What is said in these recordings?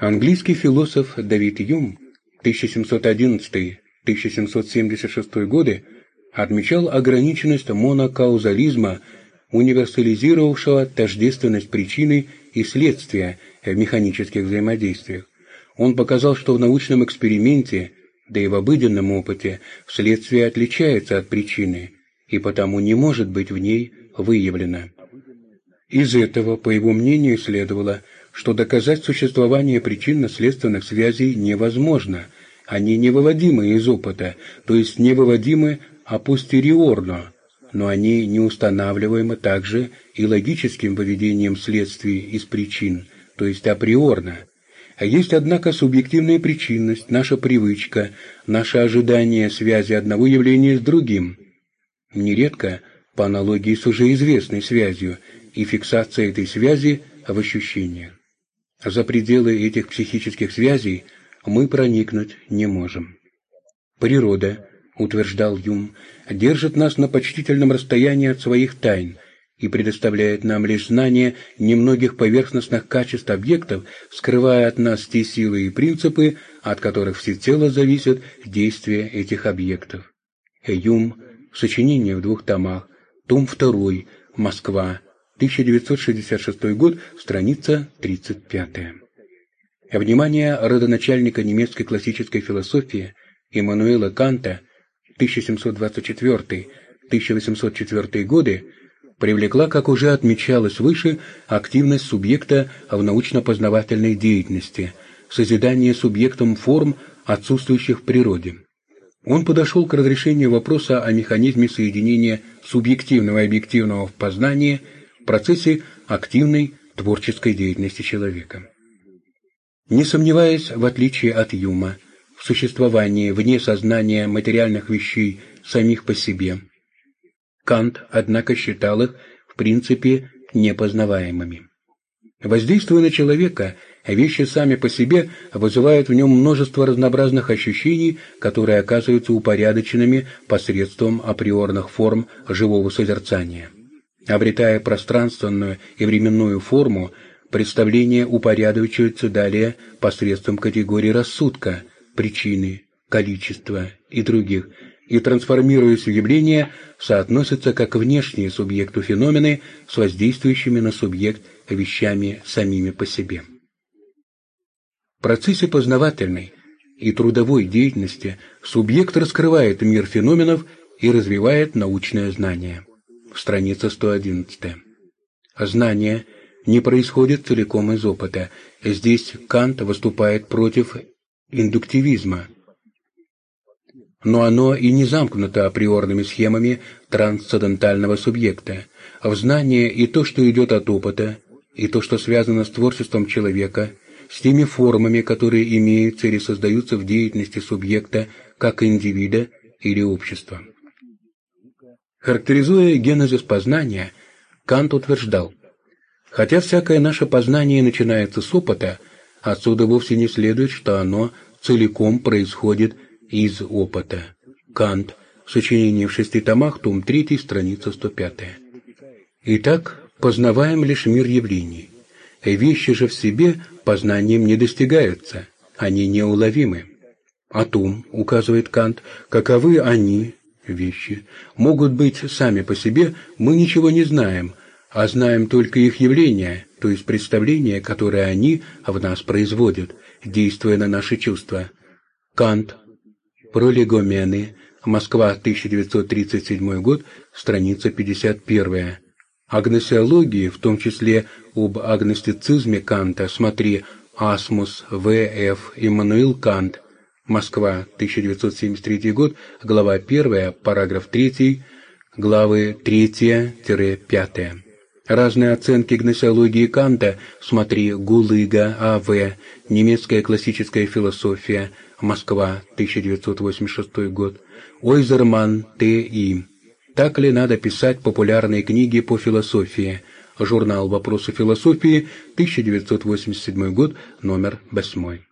Английский философ Давид Юм 1711-1776 годы отмечал ограниченность монокаузализма, универсализировавшего тождественность причины и следствия в механических взаимодействиях. Он показал, что в научном эксперименте, да и в обыденном опыте, следствие отличается от причины и потому не может быть в ней выявлено. Из этого, по его мнению, следовало, что доказать существование причинно-следственных связей невозможно, они невыводимы из опыта, то есть невыводимы апостериорно, но они не устанавливаемы также и логическим выведением следствий из причин, то есть априорно. А есть, однако, субъективная причинность, наша привычка, наше ожидание связи одного явления с другим. Нередко по аналогии с уже известной связью и фиксация этой связи в ощущениях. За пределы этих психических связей мы проникнуть не можем. Природа, утверждал Юм, держит нас на почтительном расстоянии от своих тайн и предоставляет нам лишь знание немногих поверхностных качеств объектов, скрывая от нас те силы и принципы, от которых всецело зависят действия этих объектов. Юм, сочинение в двух томах, том 2, Москва, 1966 год, страница 35. Внимание родоначальника немецкой классической философии Иммануэла Канта 1724-1804 годы привлекла, как уже отмечалось выше, активность субъекта в научно-познавательной деятельности, созидание субъектом форм, отсутствующих в природе. Он подошел к разрешению вопроса о механизме соединения субъективного и объективного в познании – процессе активной творческой деятельности человека. Не сомневаясь, в отличие от Юма, в существовании вне сознания материальных вещей самих по себе, Кант, однако, считал их, в принципе, непознаваемыми. Воздействуя на человека, вещи сами по себе вызывают в нем множество разнообразных ощущений, которые оказываются упорядоченными посредством априорных форм живого созерцания. Обретая пространственную и временную форму, представление упорядочивается далее посредством категорий рассудка, причины, количества и других, и, трансформируясь в явления, соотносятся как внешние субъекту феномены с воздействующими на субъект вещами самими по себе. В процессе познавательной и трудовой деятельности субъект раскрывает мир феноменов и развивает научное знание страница 111. Знание не происходит целиком из опыта. Здесь Кант выступает против индуктивизма. Но оно и не замкнуто априорными схемами трансцендентального субъекта. В знание и то, что идет от опыта, и то, что связано с творчеством человека, с теми формами, которые имеются или создаются в деятельности субъекта как индивида или общества. Характеризуя генезис познания, Кант утверждал, «Хотя всякое наше познание начинается с опыта, отсюда вовсе не следует, что оно целиком происходит из опыта». Кант, сочинение в шести томах, том 3, страница 105. Итак, познаваем лишь мир явлений. Вещи же в себе познанием не достигаются, они неуловимы. О том, указывает Кант, каковы они, вещи могут быть сами по себе, мы ничего не знаем, а знаем только их явления, то есть представления, которые они в нас производят, действуя на наши чувства. Кант. Пролегомены. Москва, 1937 год, страница 51. Агносиологии, в том числе об агностицизме Канта, смотри Асмус, В.Ф. Иммануил Кант, Москва, 1973 год, глава 1, параграф 3, главы 3-5. Разные оценки гносеологии Канта, смотри Гулыга, А.В., немецкая классическая философия, Москва, 1986 год, Ойзерман, Т.И. Так ли надо писать популярные книги по философии? Журнал «Вопросы философии», 1987 год, номер 8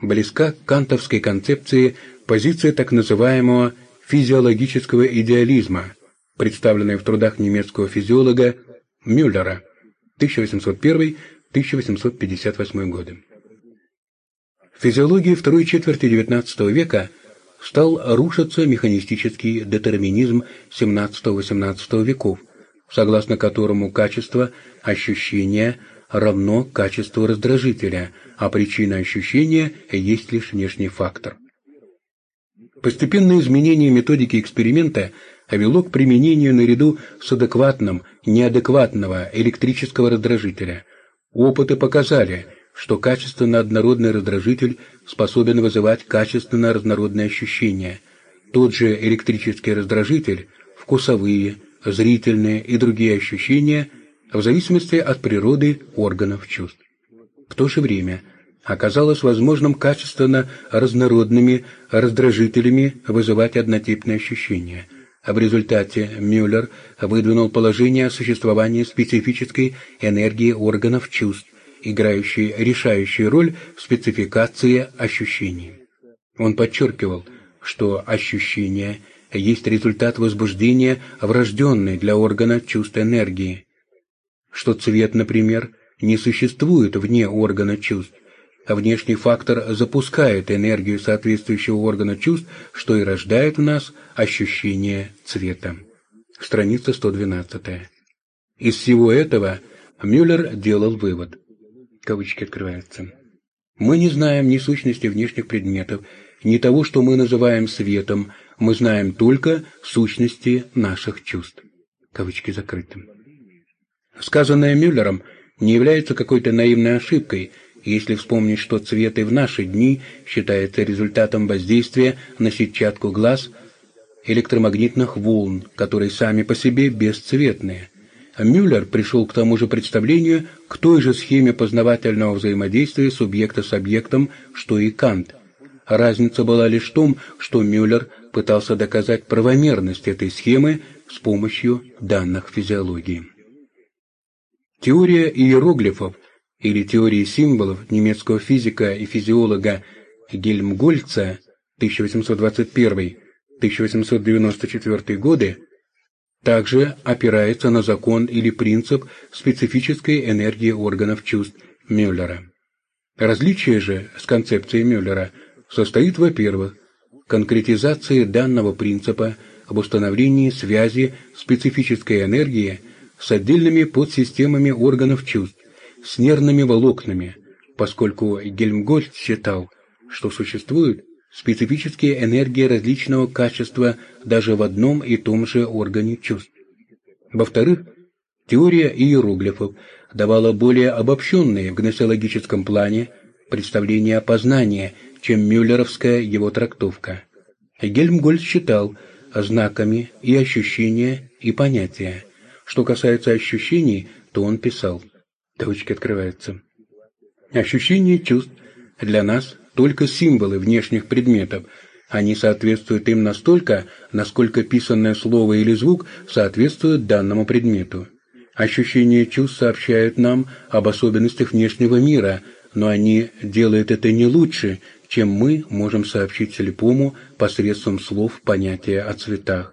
близка к кантовской концепции позиция так называемого физиологического идеализма, представленная в трудах немецкого физиолога Мюллера 1801-1858 годы. Физиологии второй четверти XIX века стал рушиться механистический детерминизм XVII-XVIII веков, согласно которому качество ощущения равно качеству раздражителя, а причина ощущения есть лишь внешний фактор. Постепенное изменение методики эксперимента вело к применению наряду с адекватным неадекватного электрического раздражителя. Опыты показали, что качественно однородный раздражитель способен вызывать качественно разнородные ощущения. Тот же электрический раздражитель, вкусовые, зрительные и другие ощущения в зависимости от природы органов чувств. В то же время оказалось возможным качественно разнородными раздражителями вызывать однотипные ощущения. В результате Мюллер выдвинул положение о существовании специфической энергии органов чувств, играющей решающую роль в спецификации ощущений. Он подчеркивал, что ощущение есть результат возбуждения врожденной для органа чувств энергии, что цвет, например, не существует вне органа чувств, а внешний фактор запускает энергию соответствующего органа чувств, что и рождает в нас ощущение цвета. Страница 112. Из всего этого Мюллер делал вывод. Кавычки открываются. Мы не знаем ни сущности внешних предметов, ни того, что мы называем светом, мы знаем только сущности наших чувств. Кавычки закрыты. Сказанное Мюллером не является какой-то наивной ошибкой, если вспомнить, что цвет и в наши дни считается результатом воздействия на сетчатку глаз электромагнитных волн, которые сами по себе бесцветные. Мюллер пришел к тому же представлению, к той же схеме познавательного взаимодействия субъекта с объектом, что и Кант. Разница была лишь в том, что Мюллер пытался доказать правомерность этой схемы с помощью данных физиологии. Теория иероглифов или теория символов немецкого физика и физиолога Гельмгольца 1821-1894 годы также опирается на закон или принцип специфической энергии органов чувств Мюллера. Различие же с концепцией Мюллера состоит, во-первых, конкретизации данного принципа об установлении связи специфической энергии с отдельными подсистемами органов чувств, с нервными волокнами, поскольку Гельмгольц считал, что существует специфические энергии различного качества даже в одном и том же органе чувств. Во-вторых, теория иероглифов давала более обобщенные в гносеологическом плане представления о познании, чем мюллеровская его трактовка. Гельмгольц считал знаками и ощущения, и понятия. Что касается ощущений, то он писал. Кавычки открываются. Ощущения чувств для нас только символы внешних предметов. Они соответствуют им настолько, насколько писанное слово или звук соответствует данному предмету. Ощущения чувств сообщают нам об особенностях внешнего мира, но они делают это не лучше, чем мы можем сообщить слепому посредством слов понятия о цветах.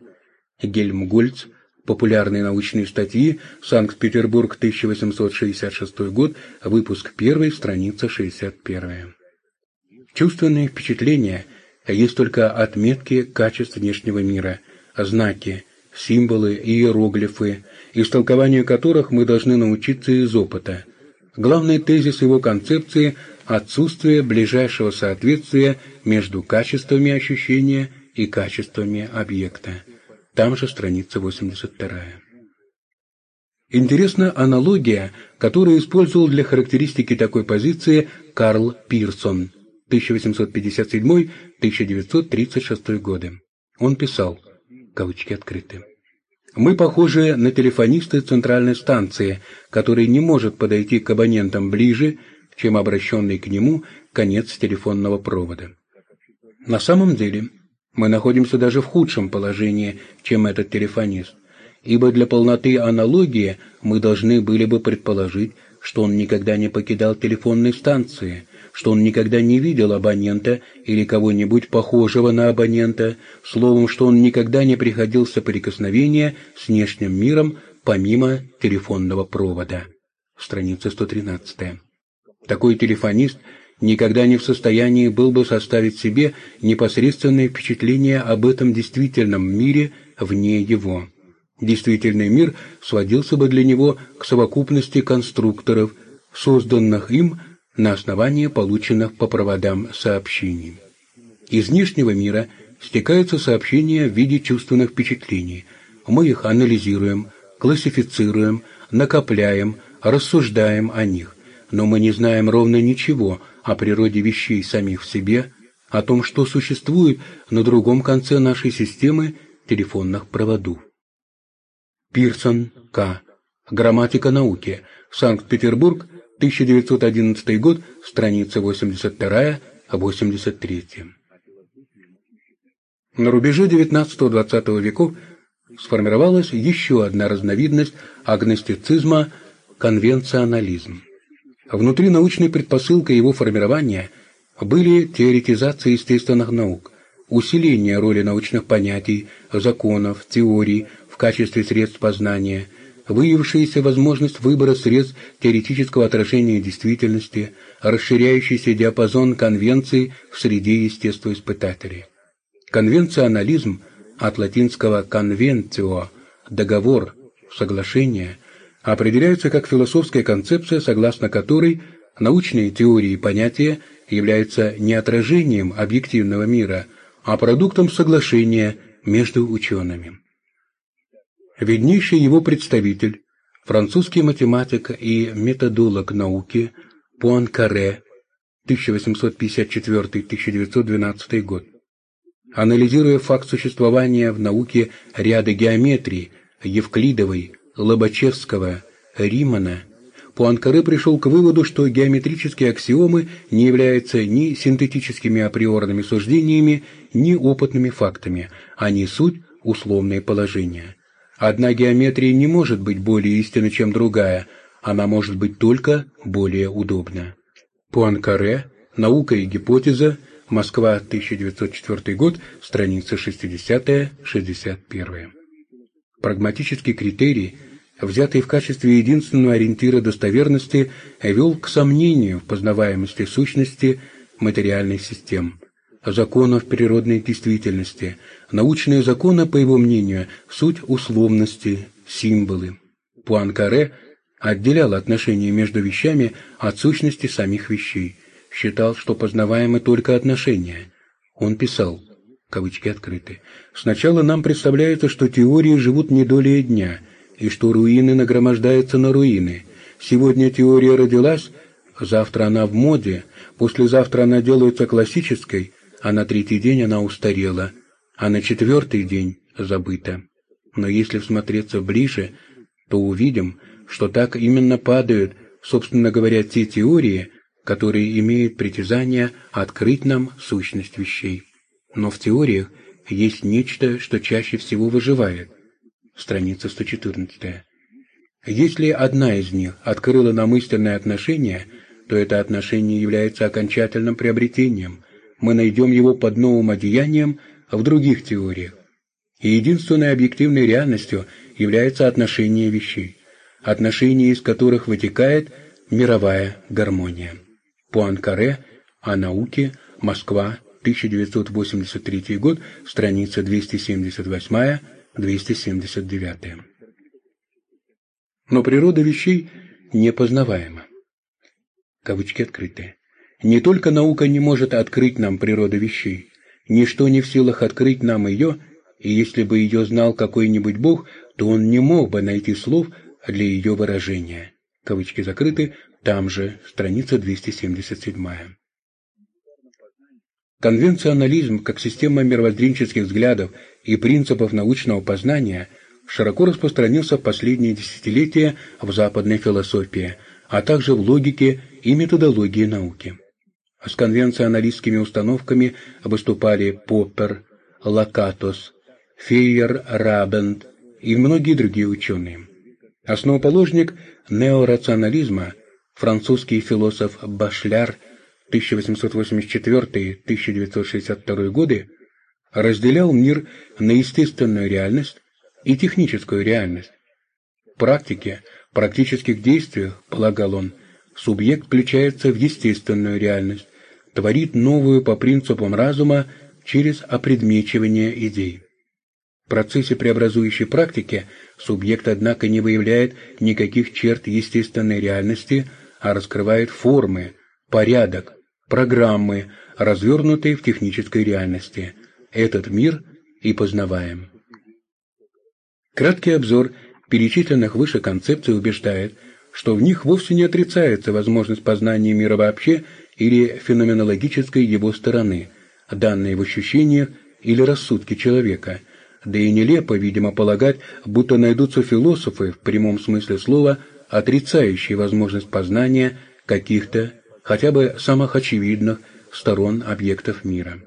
Гельмгольц Популярные научные статьи. Санкт-Петербург, 1866 год. Выпуск 1, страница 61. Чувственные впечатления есть только отметки качеств внешнего мира, знаки, символы и иероглифы, истолкованию которых мы должны научиться из опыта. Главный тезис его концепции – отсутствие ближайшего соответствия между качествами ощущения и качествами объекта. Там же страница 82. Интересна аналогия, которую использовал для характеристики такой позиции Карл Пирсон 1857-1936 годы. Он писал, кавычки открыты, «Мы похожи на телефониста центральной станции, который не может подойти к абонентам ближе, чем обращенный к нему конец телефонного провода. На самом деле, мы находимся даже в худшем положении, чем этот телефонист, ибо для полноты аналогии мы должны были бы предположить, что он никогда не покидал телефонной станции, что он никогда не видел абонента или кого-нибудь похожего на абонента, словом, что он никогда не приходил в соприкосновение с внешним миром помимо телефонного провода. Страница 113. Такой телефонист никогда не в состоянии был бы составить себе непосредственное впечатление об этом действительном мире вне его. Действительный мир сводился бы для него к совокупности конструкторов, созданных им на основании полученных по проводам сообщений. Из внешнего мира стекаются сообщения в виде чувственных впечатлений. Мы их анализируем, классифицируем, накопляем, рассуждаем о них, но мы не знаем ровно ничего о природе вещей самих в себе, о том, что существует на другом конце нашей системы телефонных проводов. Пирсон, К. Грамматика науки. Санкт-Петербург, 1911 год, страница 82-83. На рубеже XIX-XX веков сформировалась еще одна разновидность агностицизма – конвенционализм. Внутри научной предпосылкой его формирования были теоретизация естественных наук, усиление роли научных понятий, законов, теорий в качестве средств познания, выявившаяся возможность выбора средств теоретического отражения действительности, расширяющийся диапазон конвенций в среде естествоиспытателей. Конвенционализм от латинского «conventio» – договор, соглашение, определяется как философская концепция, согласно которой научные теории и понятия являются не отражением объективного мира, а продуктом соглашения между учеными. Виднейший его представитель, французский математик и методолог науки Пуанкаре, 1854-1912 год, анализируя факт существования в науке ряда геометрии Евклидовой, Лобачевского, Римана, Пуанкаре пришел к выводу, что геометрические аксиомы не являются ни синтетическими априорными суждениями, ни опытными фактами, они суть условные положения. Одна геометрия не может быть более истинна, чем другая, она может быть только более удобна. Пуанкаре, «Наука и гипотеза», Москва, 1904 год, страница 60-61. Прагматический критерий, взятый в качестве единственного ориентира достоверности, вел к сомнению в познаваемости сущности материальных систем, законов природной действительности. Научные законы, по его мнению, суть условности, символы. Пуанкаре отделял отношения между вещами от сущности самих вещей – считал, что познаваемы только отношения. Он писал, кавычки открыты, «Сначала нам представляется, что теории живут не долей дня, и что руины нагромождаются на руины. Сегодня теория родилась, завтра она в моде, послезавтра она делается классической, а на третий день она устарела, а на четвертый день забыта. Но если всмотреться ближе, то увидим, что так именно падают, собственно говоря, те теории, которые имеют притязание открыть нам сущность вещей. Но в теориях есть нечто, что чаще всего выживает. Страница 114. Если одна из них открыла нам истинное отношение, то это отношение является окончательным приобретением. Мы найдем его под новым одеянием в других теориях. И единственной объективной реальностью является отношение вещей, отношение из которых вытекает мировая гармония. Пуанкаре о науке, Москва, 1983 год, страница 278-279. Но природа вещей непознаваема. Кавычки открыты. Не только наука не может открыть нам природу вещей, ничто не в силах открыть нам ее, и если бы ее знал какой-нибудь Бог, то он не мог бы найти слов для ее выражения. Кавычки закрыты. Там же, страница 277. Конвенционализм как система мировоззренческих взглядов и принципов научного познания широко распространился в последние десятилетия в западной философии, а также в логике и методологии науки. С конвенционалистскими установками выступали Поппер, Лакатос, Фейер Рабент и многие другие ученые. Основоположник неорационализма – французский философ Башляр 1884-1962 годы разделял мир на естественную реальность и техническую реальность. В практике, практических действиях, полагал он, субъект включается в естественную реальность, творит новую по принципам разума через опредмечивание идей. В процессе преобразующей практики субъект, однако, не выявляет никаких черт естественной реальности, а раскрывает формы, порядок, программы, развернутые в технической реальности. Этот мир и познаваем. Краткий обзор перечисленных выше концепций убеждает, что в них вовсе не отрицается возможность познания мира вообще или феноменологической его стороны, данной в ощущениях или рассудке человека – да и нелепо, видимо, полагать, будто найдутся философы, в прямом смысле слова, отрицающие возможность познания каких-то, хотя бы самых очевидных, сторон объектов мира.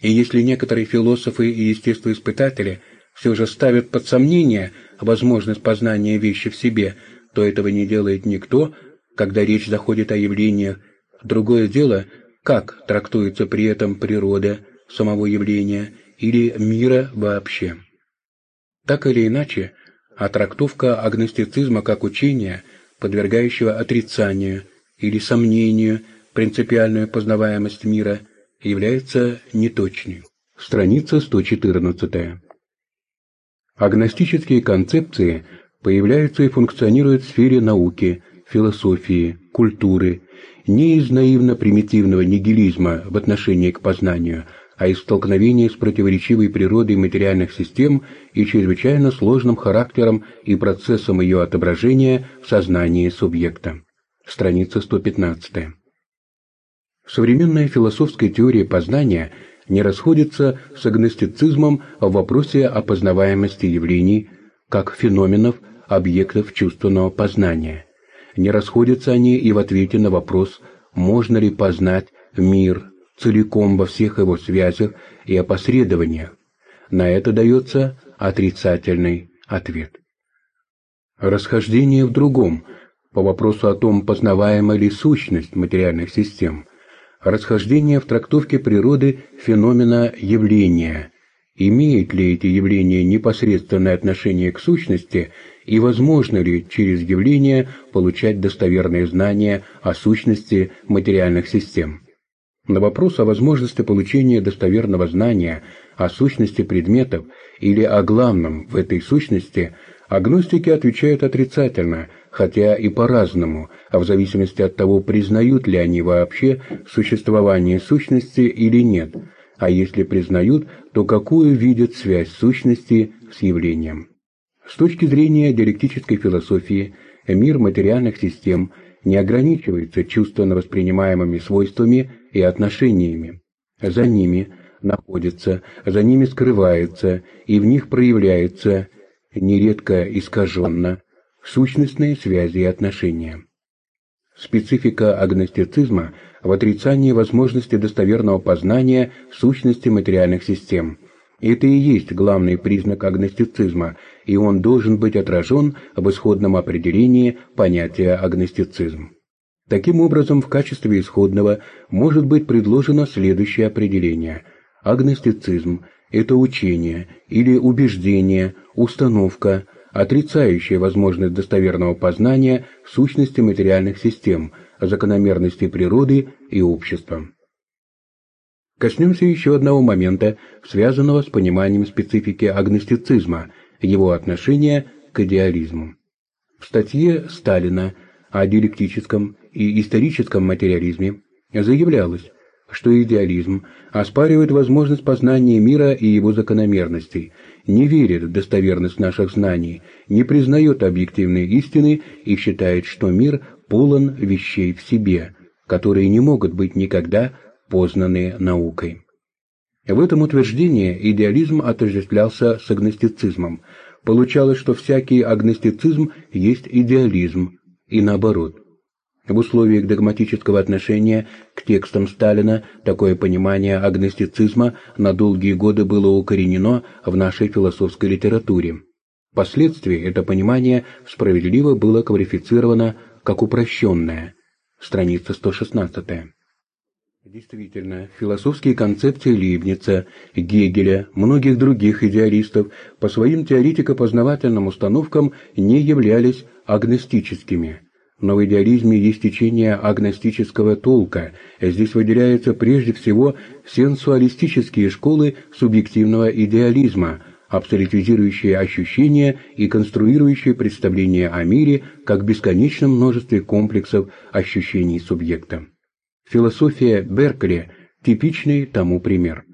И если некоторые философы и естествоиспытатели все же ставят под сомнение возможность познания вещи в себе, то этого не делает никто, когда речь заходит о явлениях. Другое дело, как трактуется при этом природа самого явления или мира вообще. Так или иначе, а трактовка агностицизма как учения, подвергающего отрицанию или сомнению принципиальную познаваемость мира, является неточной. Страница 114. Агностические концепции появляются и функционируют в сфере науки, философии, культуры, не из наивно-примитивного нигилизма в отношении к познанию – а из столкновения с противоречивой природой материальных систем и чрезвычайно сложным характером и процессом ее отображения в сознании субъекта. Страница 115. Современная философская теория познания не расходится с агностицизмом в вопросе опознаваемости явлений как феноменов, объектов чувственного познания. Не расходятся они и в ответе на вопрос, можно ли познать мир, целиком во всех его связях и опосредованиях. На это дается отрицательный ответ. Расхождение в другом, по вопросу о том, познаваема ли сущность материальных систем, расхождение в трактовке природы феномена явления, имеют ли эти явления непосредственное отношение к сущности и возможно ли через явление получать достоверные знания о сущности материальных систем. На вопрос о возможности получения достоверного знания о сущности предметов или о главном в этой сущности агностики отвечают отрицательно, хотя и по-разному, а в зависимости от того, признают ли они вообще существование сущности или нет, а если признают, то какую видят связь сущности с явлением. С точки зрения диалектической философии, мир материальных систем не ограничивается чувственно воспринимаемыми свойствами и отношениями. За ними находится, за ними скрывается, и в них проявляется, нередко искаженно, сущностные связи и отношения. Специфика агностицизма в отрицании возможности достоверного познания сущности материальных систем. Это и есть главный признак агностицизма, и он должен быть отражен в исходном определении понятия агностицизм. Таким образом, в качестве исходного может быть предложено следующее определение. Агностицизм – это учение или убеждение, установка, отрицающая возможность достоверного познания сущности материальных систем, закономерностей природы и общества. Коснемся еще одного момента, связанного с пониманием специфики агностицизма, его отношения к идеализму. В статье Сталина о диалектическом и историческом материализме заявлялось, что идеализм оспаривает возможность познания мира и его закономерностей, не верит в достоверность наших знаний, не признает объективной истины и считает, что мир полон вещей в себе, которые не могут быть никогда познаны наукой. В этом утверждении идеализм отождествлялся с агностицизмом. Получалось, что всякий агностицизм есть идеализм, и наоборот. В условиях догматического отношения к текстам Сталина такое понимание агностицизма на долгие годы было укоренено в нашей философской литературе. Впоследствии это понимание справедливо было квалифицировано как упрощенное. Страница 116. Действительно, философские концепции Лейбница, Гегеля, многих других идеалистов по своим теоретико-познавательным установкам не являлись агностическими – но в идеализме есть течение агностического толка. Здесь выделяются прежде всего сенсуалистические школы субъективного идеализма, абсолютизирующие ощущения и конструирующие представления о мире как бесконечном множестве комплексов ощущений субъекта. Философия Беркли – типичный тому пример.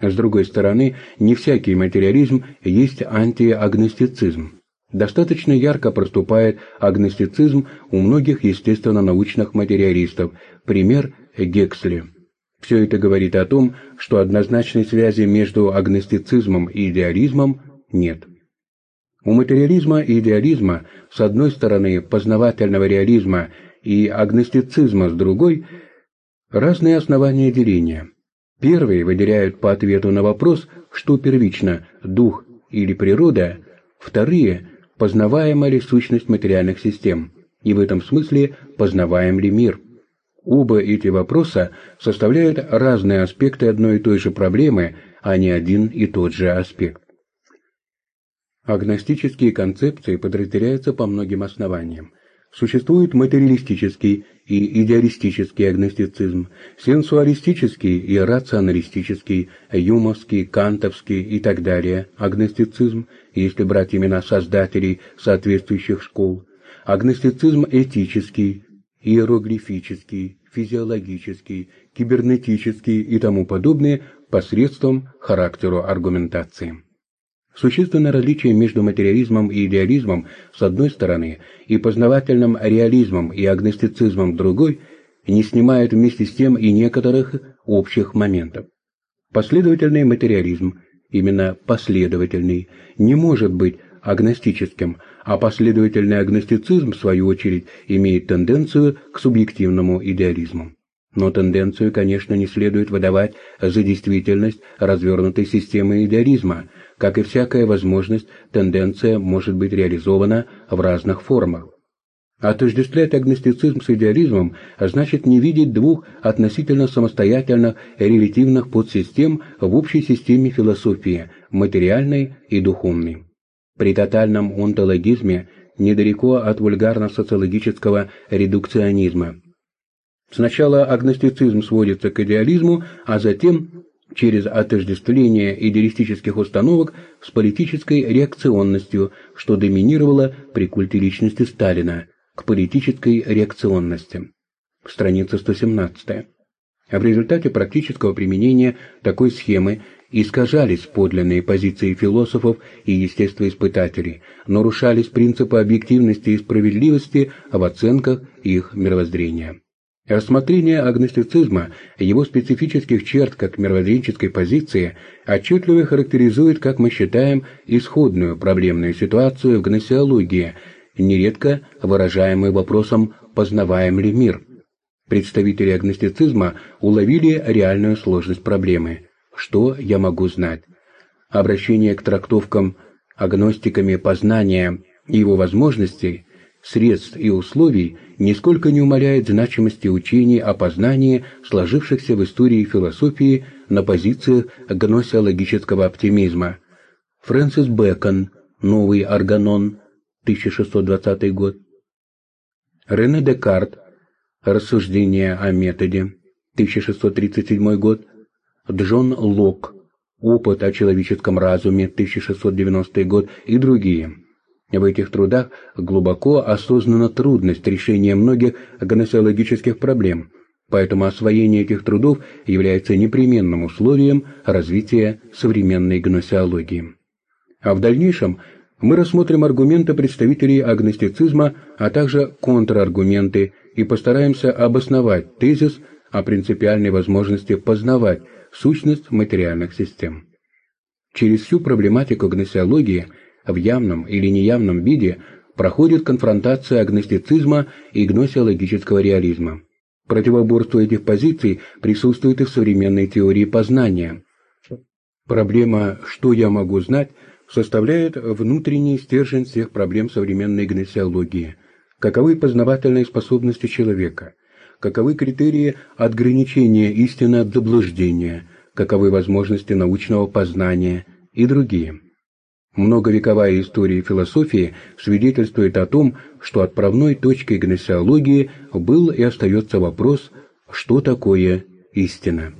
С другой стороны, не всякий материализм есть антиагностицизм. Достаточно ярко проступает агностицизм у многих естественно-научных материалистов, пример Гексли. Все это говорит о том, что однозначной связи между агностицизмом и идеализмом нет. У материализма и идеализма с одной стороны познавательного реализма и агностицизма с другой разные основания деления. Первые выделяют по ответу на вопрос, что первично – дух или природа, вторые – познаваема ли сущность материальных систем, и в этом смысле познаваем ли мир. Оба эти вопроса составляют разные аспекты одной и той же проблемы, а не один и тот же аспект. Агностические концепции подразделяются по многим основаниям. Существует материалистический и идеалистический агностицизм, сенсуалистический и рационалистический, юмовский, кантовский и так далее агностицизм, если брать имена создателей соответствующих школ, агностицизм этический, иероглифический, физиологический, кибернетический и тому подобное посредством характеру аргументации. Существенное различие между материализмом и идеализмом с одной стороны и познавательным реализмом и агностицизмом другой не снимает вместе с тем и некоторых общих моментов. Последовательный материализм, именно последовательный, не может быть агностическим, а последовательный агностицизм, в свою очередь, имеет тенденцию к субъективному идеализму. Но тенденцию, конечно, не следует выдавать за действительность развернутой системы идеализма, как и всякая возможность, тенденция может быть реализована в разных формах. Отождествлять агностицизм с идеализмом значит не видеть двух относительно самостоятельных релятивных подсистем в общей системе философии – материальной и духовной. При тотальном онтологизме недалеко от вульгарно-социологического редукционизма. Сначала агностицизм сводится к идеализму, а затем через отождествление идеалистических установок с политической реакционностью, что доминировало при культе личности Сталина, к политической реакционности. Страница 117. А в результате практического применения такой схемы искажались подлинные позиции философов и естествоиспытателей, нарушались принципы объективности и справедливости в оценках их мировоззрения. Рассмотрение агностицизма, его специфических черт как мировоззренческой позиции, отчетливо характеризует, как мы считаем, исходную проблемную ситуацию в гносеологии, нередко выражаемую вопросом «познаваем ли мир?». Представители агностицизма уловили реальную сложность проблемы «что я могу знать?». Обращение к трактовкам агностиками познания и его возможностей средств и условий нисколько не умаляет значимости учений о познании, сложившихся в истории философии на позициях гносеологического оптимизма. Фрэнсис Бэкон, Новый органон, 1620 год. Рене Декарт, Рассуждения о методе, 1637 год. Джон Лок, Опыт о человеческом разуме, 1690 год и другие. В этих трудах глубоко осознана трудность решения многих гносеологических проблем, поэтому освоение этих трудов является непременным условием развития современной гносеологии. А в дальнейшем мы рассмотрим аргументы представителей агностицизма, а также контраргументы и постараемся обосновать тезис о принципиальной возможности познавать сущность материальных систем. Через всю проблематику гносеологии – в явном или неявном виде проходит конфронтация агностицизма и гносеологического реализма. Противоборство этих позиций присутствует и в современной теории познания. Проблема «что я могу знать» составляет внутренний стержень всех проблем современной гносеологии. Каковы познавательные способности человека? Каковы критерии отграничения истины от заблуждения? Каковы возможности научного познания? И другие. Многовековая история философии свидетельствует о том, что отправной точкой гносеологии был и остается вопрос, что такое истина.